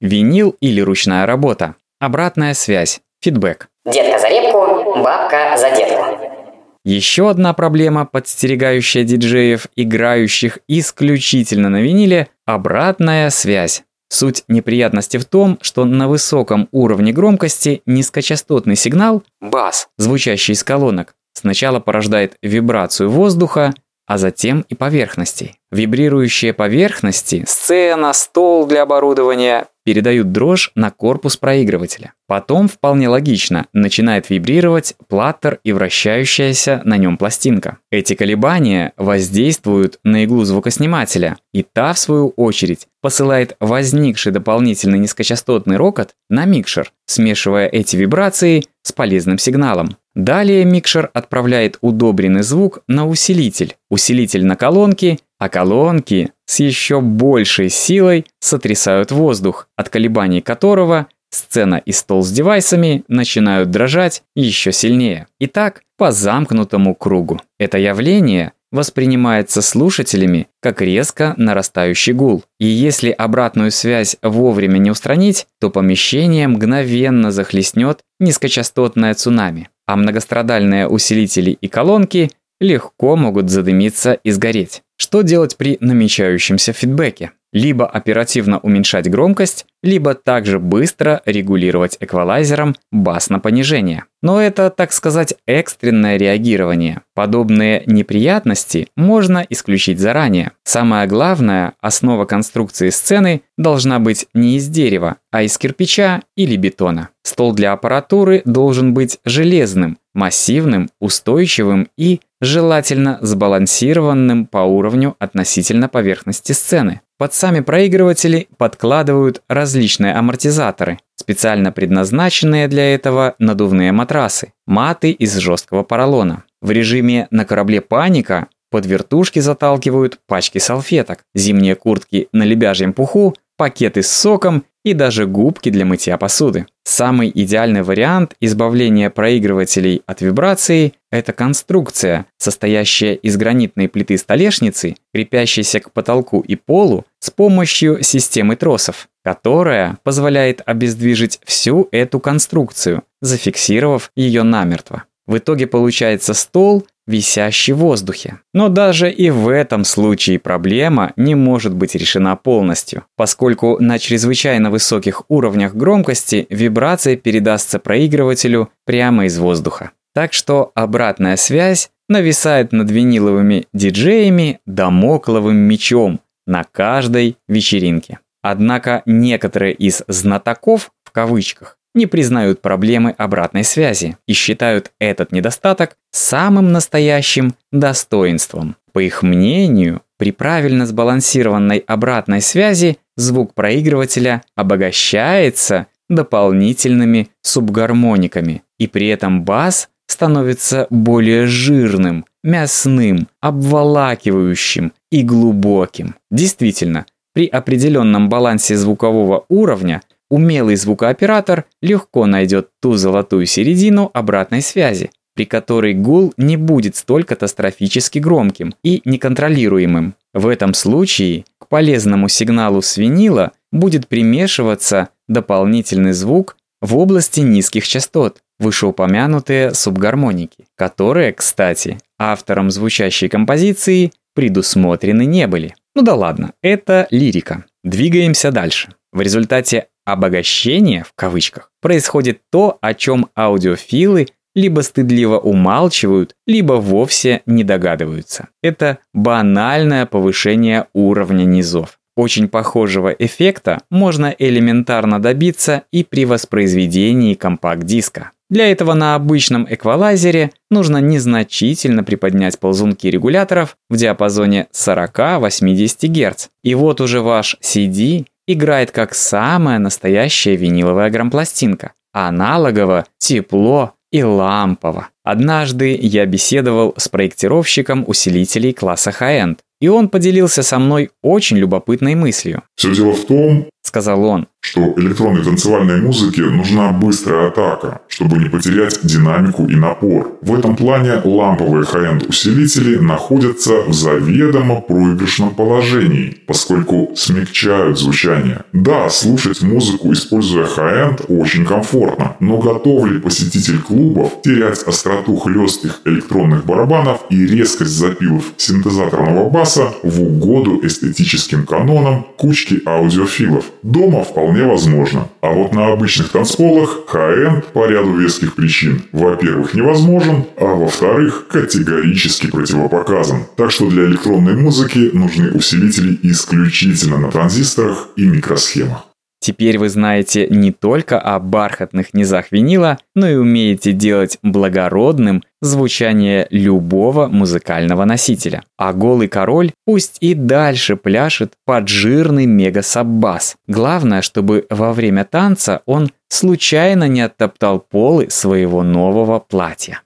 Винил или ручная работа. Обратная связь. Фидбэк. Детка за репку, бабка за детку. Еще одна проблема, подстерегающая диджеев, играющих исключительно на виниле – обратная связь. Суть неприятности в том, что на высоком уровне громкости низкочастотный сигнал – бас, звучащий из колонок, сначала порождает вибрацию воздуха, а затем и поверхностей. Вибрирующие поверхности – сцена, стол для оборудования – передают дрожь на корпус проигрывателя. Потом, вполне логично, начинает вибрировать платтер и вращающаяся на нем пластинка. Эти колебания воздействуют на иглу звукоснимателя, и та, в свою очередь, посылает возникший дополнительный низкочастотный рокот на микшер, смешивая эти вибрации с полезным сигналом. Далее микшер отправляет удобренный звук на усилитель, усилитель на колонки, а колонки с еще большей силой сотрясают воздух, от колебаний которого сцена и стол с девайсами начинают дрожать еще сильнее. Итак, по замкнутому кругу. Это явление воспринимается слушателями как резко нарастающий гул. И если обратную связь вовремя не устранить, то помещение мгновенно захлестнет низкочастотное цунами, а многострадальные усилители и колонки легко могут задымиться и сгореть. Что делать при намечающемся фидбэке? Либо оперативно уменьшать громкость, либо также быстро регулировать эквалайзером бас на понижение. Но это, так сказать, экстренное реагирование. Подобные неприятности можно исключить заранее. Самое главное, основа конструкции сцены должна быть не из дерева, а из кирпича или бетона. Стол для аппаратуры должен быть железным, массивным, устойчивым и, желательно, сбалансированным по уровню относительно поверхности сцены. Под сами проигрыватели подкладывают различные амортизаторы, специально предназначенные для этого надувные матрасы, маты из жесткого поролона. В режиме на корабле «Паника» под вертушки заталкивают пачки салфеток, зимние куртки на лебяжьем пуху, пакеты с соком и даже губки для мытья посуды. Самый идеальный вариант избавления проигрывателей от вибрации – это конструкция, состоящая из гранитной плиты столешницы, крепящейся к потолку и полу с помощью системы тросов, которая позволяет обездвижить всю эту конструкцию, зафиксировав ее намертво. В итоге получается стол, висящий в воздухе. Но даже и в этом случае проблема не может быть решена полностью, поскольку на чрезвычайно высоких уровнях громкости вибрация передастся проигрывателю прямо из воздуха. Так что обратная связь нависает над виниловыми диджеями домокловым мечом на каждой вечеринке. Однако некоторые из «знатоков» в кавычках не признают проблемы обратной связи и считают этот недостаток самым настоящим достоинством. По их мнению, при правильно сбалансированной обратной связи звук проигрывателя обогащается дополнительными субгармониками, и при этом бас становится более жирным, мясным, обволакивающим и глубоким. Действительно, при определенном балансе звукового уровня умелый звукооператор легко найдет ту золотую середину обратной связи, при которой гул не будет столь катастрофически громким и неконтролируемым. В этом случае к полезному сигналу с винила будет примешиваться дополнительный звук в области низких частот, вышеупомянутые субгармоники, которые, кстати, автором звучащей композиции предусмотрены не были. Ну да ладно, это лирика. Двигаемся дальше. В результате обогащения, в кавычках, происходит то, о чем аудиофилы либо стыдливо умалчивают, либо вовсе не догадываются. Это банальное повышение уровня низов. Очень похожего эффекта можно элементарно добиться и при воспроизведении компакт-диска. Для этого на обычном эквалайзере нужно незначительно приподнять ползунки регуляторов в диапазоне 40-80 Гц. И вот уже ваш CD играет как самая настоящая виниловая грампластинка. Аналогово, тепло и лампово. Однажды я беседовал с проектировщиком усилителей класса High-End, и он поделился со мной очень любопытной мыслью. «Все дело в том, — сказал он, — что электронной танцевальной музыке нужна быстрая атака, чтобы не потерять динамику и напор. В этом плане ламповые high-end усилители находятся в заведомо проигрышном положении, поскольку смягчают звучание. Да, слушать музыку, используя high-end, очень комфортно, но готов ли посетитель клубов терять остроту хлестких электронных барабанов и резкость запилов синтезаторного баса в угоду эстетическим канонам кучки аудиофилов? Дома вполне возможно. А вот на обычных танцполах high-end по ряду веских причин, во-первых, невозможен, а во-вторых, категорически противопоказан. Так что для электронной музыки нужны усилители исключительно на транзисторах и микросхемах. Теперь вы знаете не только о бархатных низах винила, но и умеете делать благородным звучание любого музыкального носителя. А голый король пусть и дальше пляшет под жирный мега-саббас. Главное, чтобы во время танца он случайно не оттоптал полы своего нового платья.